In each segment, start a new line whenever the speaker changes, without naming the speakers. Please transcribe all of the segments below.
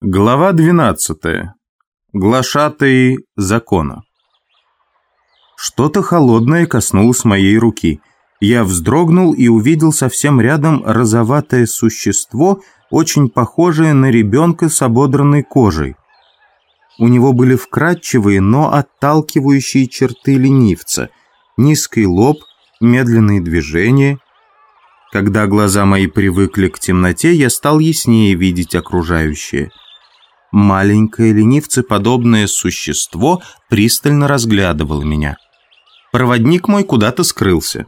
Глава 12. Глашатый закона. Что-то холодное коснулось моей руки. Я вздрогнул и увидел совсем рядом розоватое существо, очень похожее на ребенка с ободранной кожей. У него были вкрадчивые, но отталкивающие черты ленивца. Низкий лоб, медленные движения. Когда глаза мои привыкли к темноте, я стал яснее видеть окружающее – Маленькое ленивцеподобное существо пристально разглядывало меня. Проводник мой куда-то скрылся.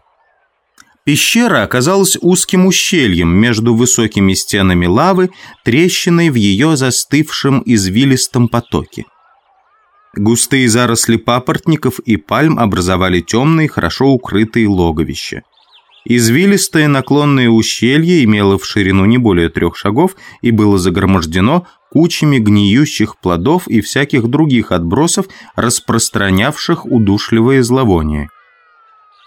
Пещера оказалась узким ущельем между высокими стенами лавы, трещиной в ее застывшем извилистом потоке. Густые заросли папоротников и пальм образовали темные, хорошо укрытые логовища. Извилистое наклонное ущелье имело в ширину не более трех шагов и было загромождено кучами гниющих плодов и всяких других отбросов, распространявших удушливое зловоние.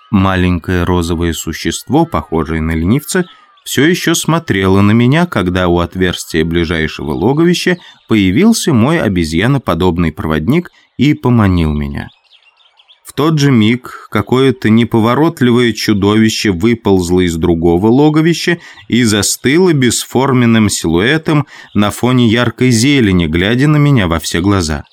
Маленькое розовое существо, похожее на ленивца, все еще смотрело на меня, когда у отверстия ближайшего логовища появился мой обезьяноподобный проводник и поманил меня. Тот же миг какое-то неповоротливое чудовище выползло из другого логовища и застыло бесформенным силуэтом на фоне яркой зелени, глядя на меня во все глаза.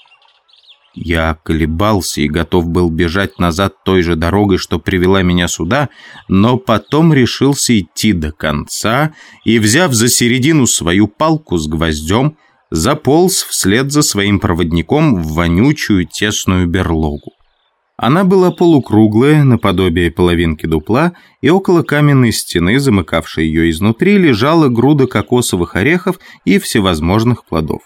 Я колебался и готов был бежать назад той же дорогой, что привела меня сюда, но потом решился идти до конца и, взяв за середину свою палку с гвоздем, заполз вслед за своим проводником в вонючую тесную берлогу. Она была полукруглая, наподобие половинки дупла, и около каменной стены, замыкавшей ее изнутри, лежала груда кокосовых орехов и всевозможных плодов.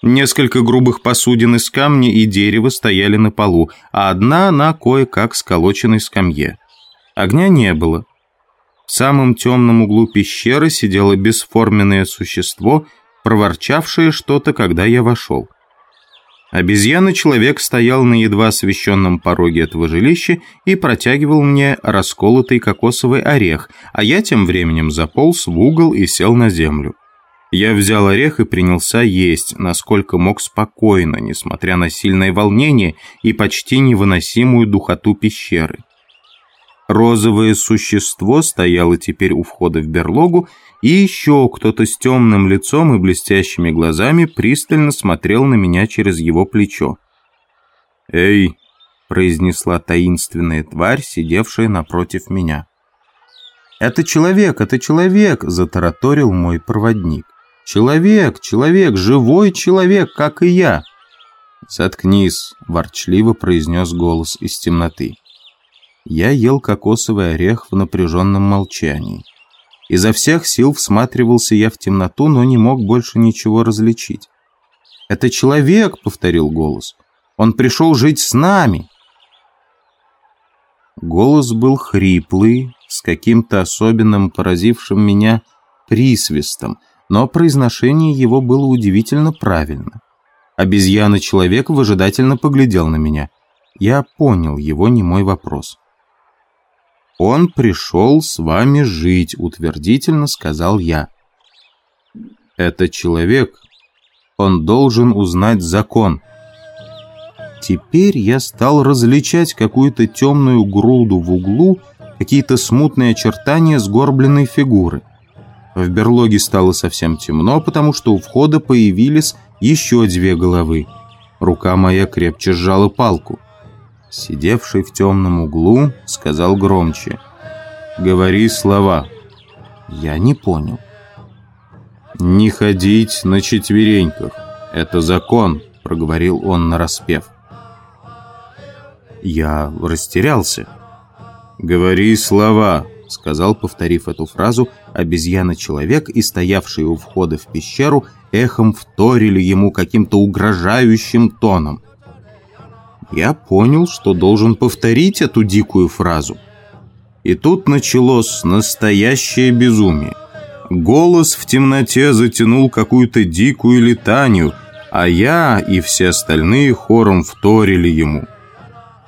Несколько грубых посудин из камня и дерева стояли на полу, а одна на кое-как сколоченной скамье. Огня не было. В самом темном углу пещеры сидело бесформенное существо, проворчавшее что-то, когда я вошел. Обезьяна-человек стоял на едва освещенном пороге этого жилища и протягивал мне расколотый кокосовый орех, а я тем временем заполз в угол и сел на землю. Я взял орех и принялся есть, насколько мог спокойно, несмотря на сильное волнение и почти невыносимую духоту пещеры. Розовое существо стояло теперь у входа в берлогу, и еще кто-то с темным лицом и блестящими глазами пристально смотрел на меня через его плечо. «Эй!» — произнесла таинственная тварь, сидевшая напротив меня. «Это человек, это человек!» — затараторил мой проводник. «Человек, человек, живой человек, как и я!» «Заткнись!» — ворчливо произнес голос из темноты. Я ел кокосовый орех в напряженном молчании. Изо всех сил всматривался я в темноту, но не мог больше ничего различить. «Это человек», — повторил голос. «Он пришел жить с нами». Голос был хриплый, с каким-то особенным поразившим меня присвистом, но произношение его было удивительно правильно. Обезьяна-человек выжидательно поглядел на меня. Я понял его немой вопрос. «Он пришел с вами жить», — утвердительно сказал я. «Это человек. Он должен узнать закон». Теперь я стал различать какую-то темную груду в углу, какие-то смутные очертания сгорбленной фигуры. В берлоге стало совсем темно, потому что у входа появились еще две головы. Рука моя крепче сжала палку сидевший в темном углу, сказал громче. «Говори слова». Я не понял. «Не ходить на четвереньках. Это закон», — проговорил он нараспев. Я растерялся. «Говори слова», — сказал, повторив эту фразу, обезьяна-человек и стоявшие у входа в пещеру эхом вторили ему каким-то угрожающим тоном я понял, что должен повторить эту дикую фразу. И тут началось настоящее безумие. Голос в темноте затянул какую-то дикую летанию, а я и все остальные хором вторили ему.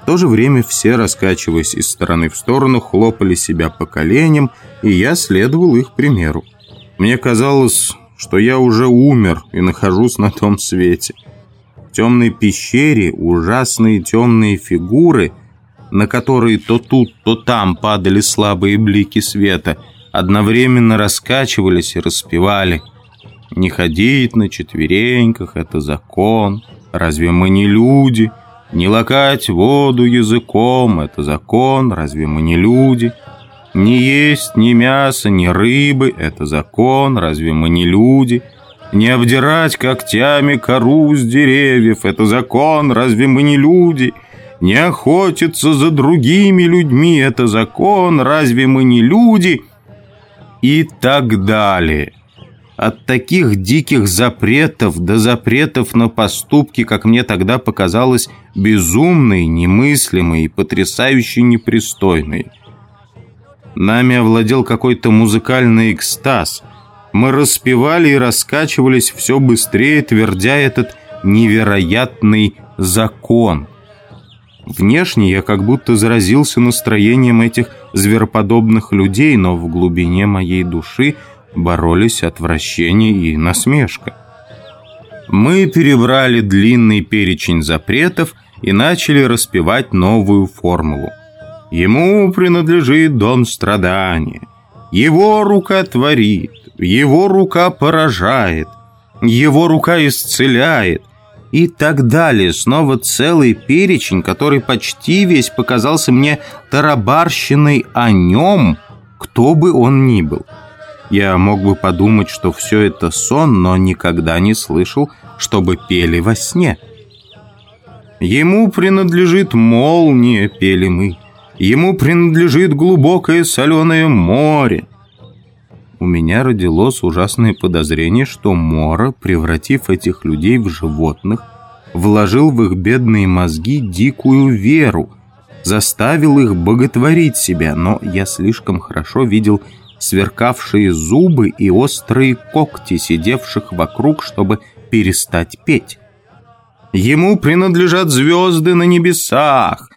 В то же время все, раскачиваясь из стороны в сторону, хлопали себя по коленям, и я следовал их примеру. Мне казалось, что я уже умер и нахожусь на том свете. В темной пещере ужасные темные фигуры, на которые то тут, то там падали слабые блики света, одновременно раскачивались и распевали. Не ходить на четвереньках — это закон. Разве мы не люди? Не лакать воду языком — это закон. Разве мы не люди? Не есть ни мяса, ни рыбы — это закон. Разве мы не люди? Не обдирать когтями кору с деревьев — это закон. Разве мы не люди? Не охотиться за другими людьми — это закон. Разве мы не люди? И так далее. От таких диких запретов до запретов на поступки, как мне тогда показалось, безумной, немыслимой и потрясающе непристойной. Нами овладел какой-то музыкальный экстаз. Мы распевали и раскачивались все быстрее, твердя этот невероятный закон. Внешне я как будто заразился настроением этих звероподобных людей, но в глубине моей души – боролись отвращение и насмешка. Мы перебрали длинный перечень запретов и начали распевать новую формулу. Ему принадлежит дом страдания. Его рука творит, его рука поражает, его рука исцеляет. И так далее. Снова целый перечень, который почти весь показался мне тарабарщиной о нем, кто бы он ни был. Я мог бы подумать, что все это сон, но никогда не слышал, чтобы пели во сне. Ему принадлежит молния, пели мы. Ему принадлежит глубокое соленое море. У меня родилось ужасное подозрение, что Мора, превратив этих людей в животных, вложил в их бедные мозги дикую веру, заставил их боготворить себя, но я слишком хорошо видел сверкавшие зубы и острые когти, сидевших вокруг, чтобы перестать петь. Ему принадлежат звезды на небесах,